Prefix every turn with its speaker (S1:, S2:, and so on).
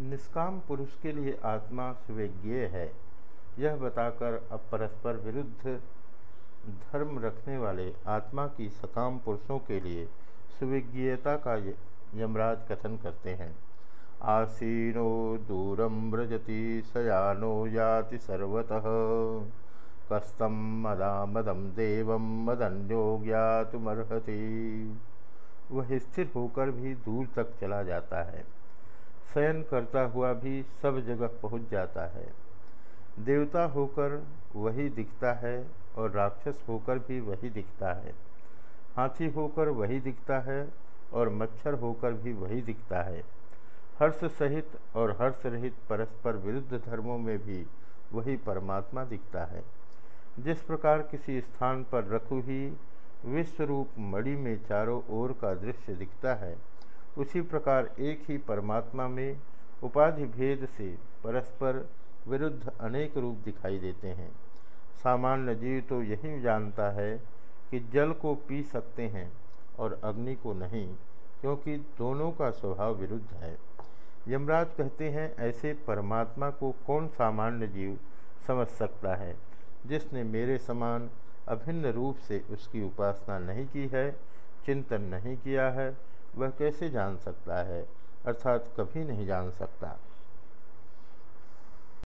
S1: निष्काम पुरुष के लिए आत्मा सुविज्ञेय है। यह बताकर अब परस्पर विरुद्ध धर्म रखने वाले आत्मा की सकाम पुरुषों के लिए सुविज्ञता का यमराज कथन करते हैं। आसीनो दूरम व्रजति सयानो याति सर्वतः। कस्तम मदा मदम देव मदन्यो ज्ञातुमर्हति। वह स्थिर होकर भी दूर तक चला जाता है। शयन करता हुआ भी सब जगह पहुँच जाता है। देवता होकर वही दिखता है और राक्षस होकर भी वही दिखता है। हाथी होकर वही दिखता है और मच्छर होकर भी वही दिखता है। हर्ष सहित और हर्ष रहित परस्पर विरुद्ध धर्मों में भी वही परमात्मा दिखता है। जिस प्रकार किसी स्थान पर रखु ही विश्वरूप मणि में चारों ओर का दृश्य दिखता है उसी प्रकार एक ही परमात्मा में उपाधि भेद से परस्पर विरुद्ध अनेक रूप दिखाई देते हैं। सामान्य जीव तो यही जानता है कि जल को पी सकते हैं और अग्नि को नहीं, क्योंकि दोनों का स्वभाव विरुद्ध है। यमराज कहते हैं, ऐसे परमात्मा को कौन सामान्य जीव समझ सकता है? जिसने मेरे समान अभिन्न रूप से उसकी उपासना नहीं की है, चिंतन नहीं किया है वह कैसे जान सकता है? अर्थात कभी नहीं जान सकता।